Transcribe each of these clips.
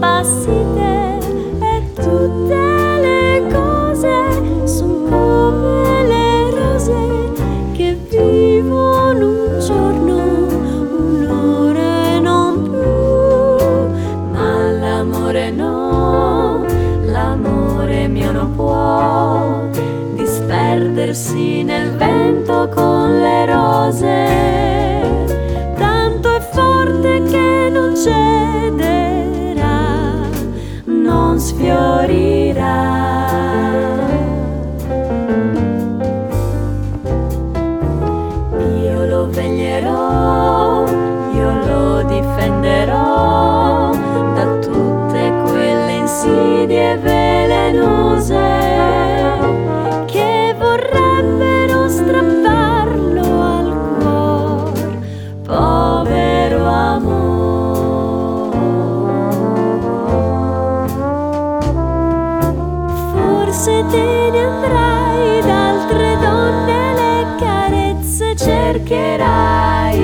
bassite e tutte le cose sono come le rose che vivono un giorno, un'ora e non più, ma l'amore no, l'amore mio non può disperdersi nel vento con le rose, tanto è forte che non c'è. te ne avrai d'altre donne le carezze cercherai.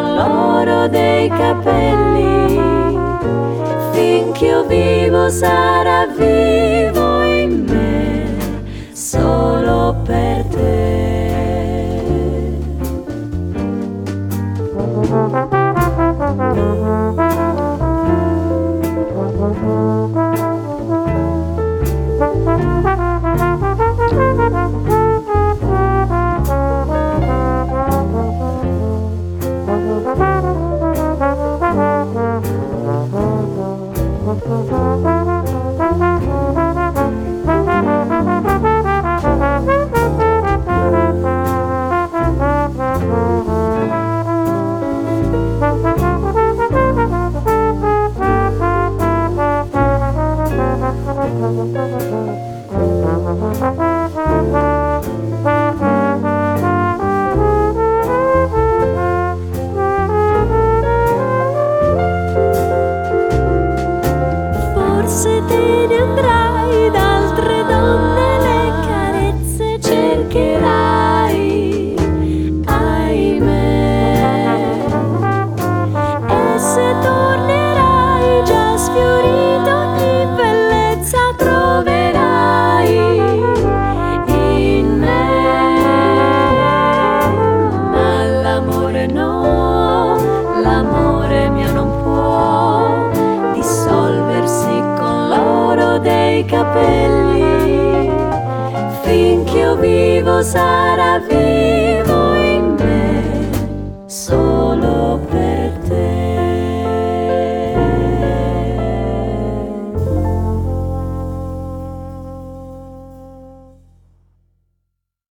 con l'oro dei capelli. Finché io vivo sarà vivo in me, solo per te. Thank you. dei capelli, finché io vivo sarà via.